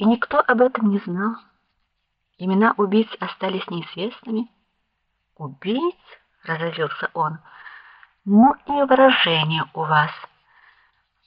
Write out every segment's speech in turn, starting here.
И никто об этом не знал. Имена убийц остались неизвестными. Убийц, разозлился он. Ну и выражение у вас.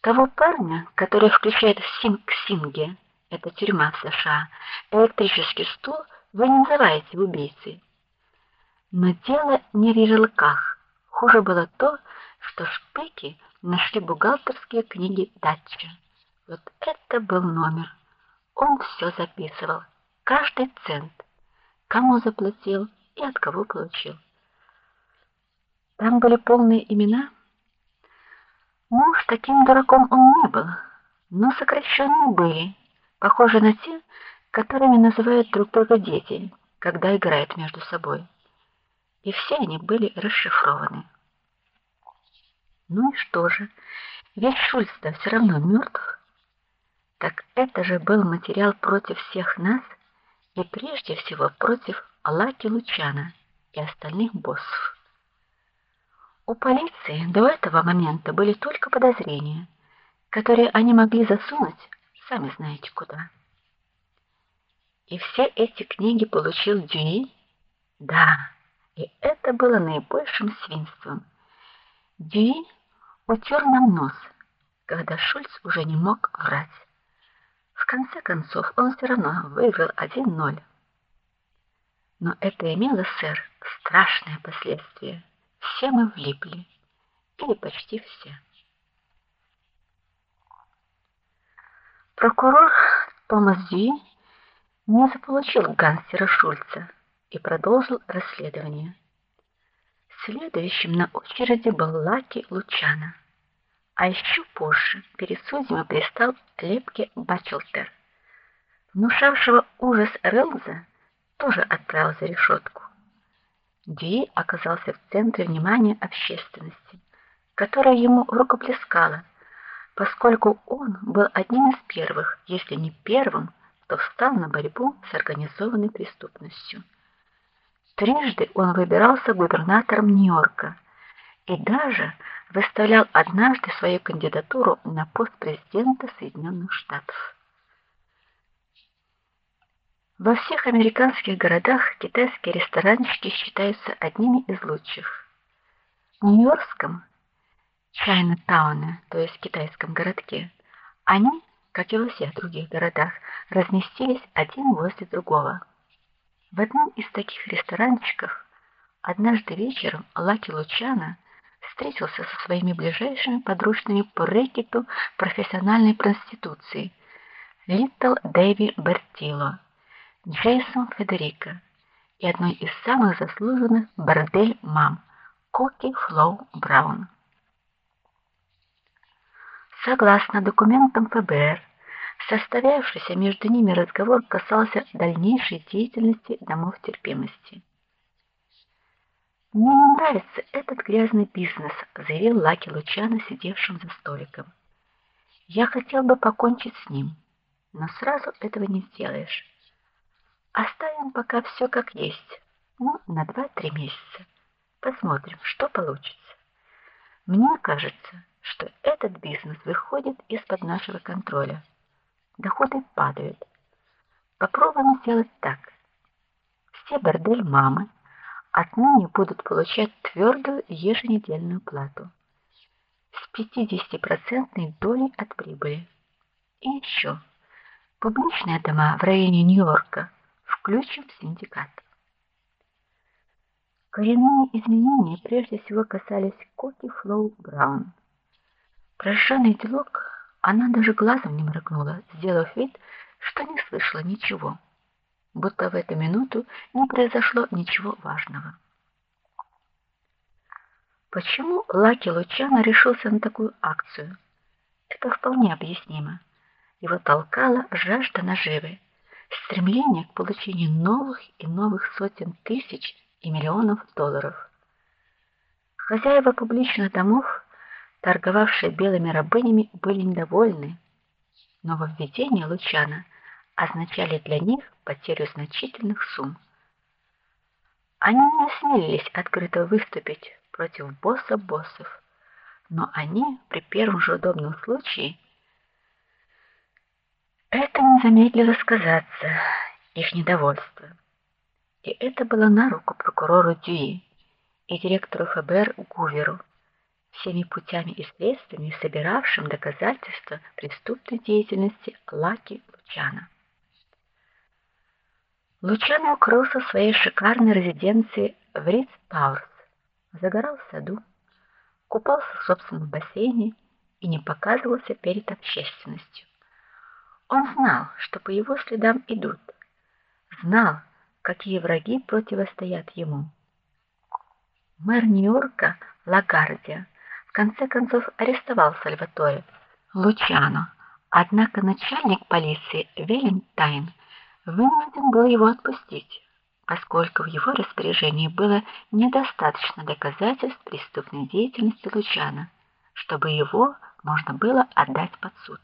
Того парня, который включает в Синг-Синге, это тюрьма в США, электрический стул, вы не называете убийцей. Но дело не в ярлыках. Хуже было то, что шпики нашли бухгалтерские книги Датча. Вот это был номер. Он все записывал, каждый цент, кому заплатил и от кого получил. Там были полные имена. Ну, уж таким дураком он не был, но сокращенные были, похожи на те, которыми называют друг друга дети, когда играют между собой. И все они были расшифрованы. Ну и что же? Ведь Шульц-то все равно мертв. Так это же был материал против всех нас и прежде всего против Алаки Лучана и остальных боссов. У полиции до этого момента были только подозрения, которые они могли засунуть, сами знаете куда. И все эти книги получил Дюи? Да, и это было наибольшим свинством. Дюи утер нам нос, когда Шульц уже не мог врать. В конце концов, он все равно выиграл 1:0. Но это имело, сэр, страшные последствия. Все мы влипли, или почти все. Прокурор Томас Ди не заполучил гангстера Шульца и продолжил расследование. Следующим на очереди был Лаки Лучана. А еще позже перед судьями пристал Лепке Бачелтер. Внушавшего ужас Релза тоже отправил за решетку. Ди оказался в центре внимания общественности, которая ему рукоплескала, поскольку он был одним из первых, если не первым, кто встал на борьбу с организованной преступностью. Трижды он выбирался губернатором Нью-Йорка и даже выставлял однажды свою кандидатуру на пост президента Соединенных Штатов. Во всех американских городах китайские ресторанчики считаются одними из лучших. В Нью-Йоркском Чайна-тауне, то есть китайском городке, они, как и во всех других городах, разместились один возле другого. В одном из таких ресторанчиков однажды вечером Лаки Лучана встретился со своими ближайшими подручными по рэкету профессиональной проституции Литл Дэви Бертило, Джейсон Федерико и одной из самых заслуженных бордель-мам Коки Флоу Браун. Согласно документам ФБР, состоявшийся между ними разговор касался дальнейшей деятельности домов терпимости. Мне не нравится этот грязный бизнес, заявил Лаки Лучано, сидевшим за столиком. Я хотел бы покончить с ним, но сразу этого не сделаешь. Оставим пока все как есть. Ну, на два-три месяца. Посмотрим, что получится. Мне кажется, что этот бизнес выходит из-под нашего контроля доходы падают. Попробуем сделать так. Все бордель-мамы отныне будут получать твердую еженедельную плату с 50% долей от прибыли. И еще публичные дома в районе Нью-Йорка включим в синдикат. Коренные изменения прежде всего касались Коки Флоу Браун. Прожженный делок она даже глазом не моргнула, сделав вид, что не слышала ничего, будто в эту минуту не произошло ничего важного. Почему Лаки Лучано решился на такую акцию? Это вполне объяснимо. Его толкала жажда наживы, стремление к получению новых и новых сотен тысяч и миллионов долларов. Хозяева публичных домов торговавшие белыми рабынями, были недовольны. Нововведения Лучана означали для них потерю значительных сумм. Они не осмелились открыто выступить против босса боссов, но они при первом же удобном случае Это не замедлило сказаться их недовольство. И это было на руку прокурору Дюи и директору ФБР Гуверу, всеми путями и средствами собиравшим доказательства преступной деятельности Лаки Лучана. Лучано укрылся в своей шикарной резиденции в Ридс-Пауэрс, загорал в саду, купался в собственном бассейне и не показывался перед общественностью. Он знал, что по его следам идут. Знал, какие враги противостоят ему. Мэр Нью-Йорка Лагардия в конце концов арестовал Сальваторе Лучано, однако начальник полиции Велентайн вынужден был его отпустить, поскольку в его распоряжении было недостаточно доказательств преступной деятельности Лучано, чтобы его можно было отдать под суд.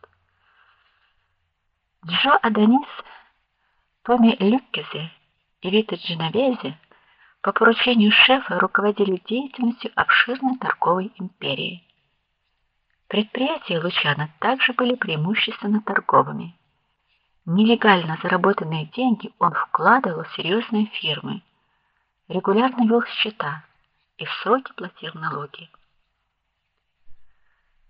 Джо Адонис, Томи Люккезе и Вита Дженовезе по поручению шефа руководили деятельностью обширной торговой империи. Предприятия Лучана также были преимущественно торговыми. Нелегально заработанные деньги он вкладывал в серьезные фирмы, регулярно вел счета и в сроки платил налоги.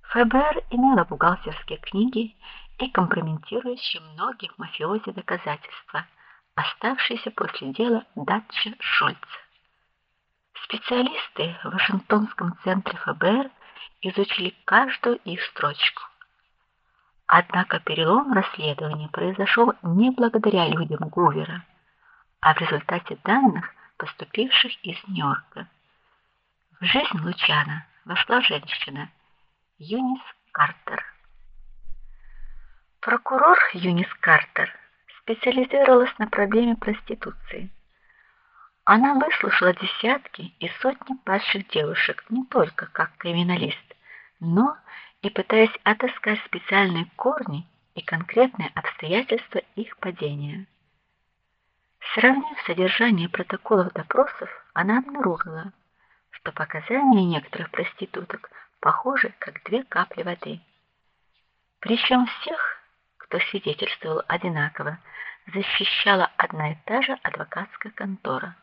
ФБР имело бухгалтерские книги и компрометирующие многих мафиози доказательства, оставшиеся после дела Датча Шульца. Специалисты в Вашингтонском центре ФБР изучили каждую их строчку. Однако перелом расследования произошел не благодаря людям Гувера, а в результате данных, поступивших из Нью-Йорка. В жизнь Лучана вошла женщина Юнис Картер. Прокурор Юнис Картер специализировалась на проблеме проституции. Она выслушала десятки и сотни падших девушек не только как криминалист, но и пытаясь отыскать специальные корни и конкретные обстоятельства их падения. Сравнив содержание протоколов допросов, она обнаружила, что показания некоторых проституток похожи как две капли воды. Причем всех кто свидетельствовал одинаково, защищала одна и та же адвокатская контора.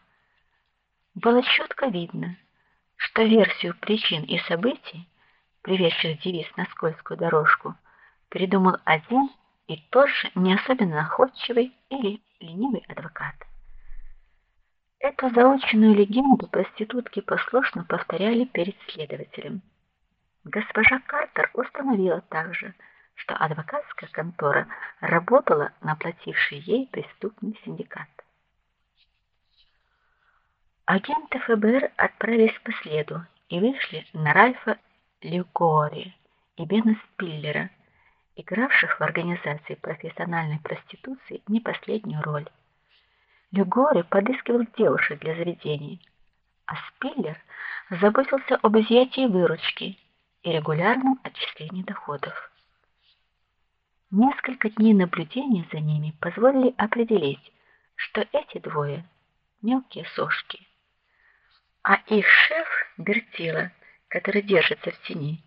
Было четко видно, что версию причин и событий, приведших девиц на скользкую дорожку, придумал один и тот же не особенно находчивый или ленивый адвокат. Эту заученную легенду проститутки послушно повторяли перед следователем. Госпожа Картер установила также, что адвокатская контора работала на плативший ей преступный синдикат. Агенты ФБР отправились по следу и вышли на Ральфа Люкори и Бена Спиллера, игравших в организации профессиональной проституции не последнюю роль. Люгори подыскивал девушек для заведений, а Спиллер заботился об изъятии выручки и регулярном отчислении доходов. Несколько дней наблюдения за ними позволили определить, что эти двое мелкие сошки. А их шеф Бертила, который держится в тени,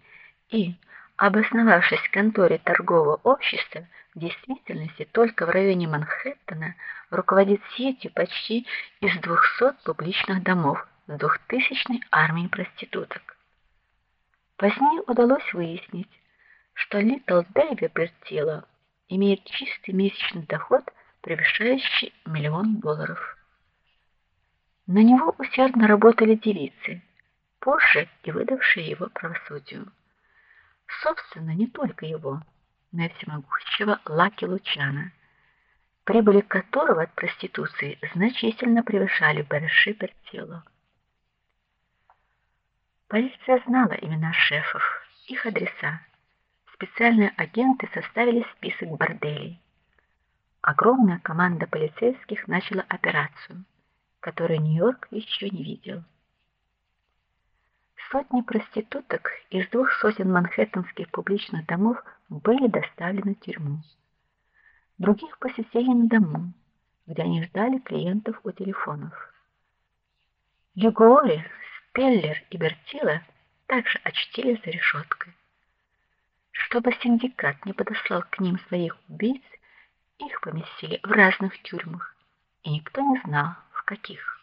и, обосновавшись в конторе торгового общества, в действительности только в районе Манхэттена руководит сетью почти из 200 публичных домов с двухтысячной армией проституток. Позднее удалось выяснить, что Литл Дэви Бертила имеет чистый месячный доход, превышающий миллион долларов. На него усердно работали девицы, позже и выдавшие его правосудию. Собственно, не только его, но и всемогущего Лаки Лучана, прибыли которого от проституции значительно превышали барыши Бертило. Полиция знала имена шефов, их адреса специальные агенты составили список борделей. Огромная команда полицейских начала операцию, которую Нью-Йорк еще не видел. Сотни проституток из двух сотен манхэттенских публичных домов были доставлены в тюрьму. Других посетили на дому, где они ждали клиентов у телефонов. Легуори, Спеллер и Бертила также очтили за решеткой. Чтобы синдикат не подослал к ним своих убийц, Их поместили в разных тюрьмах, и никто не знал, в каких.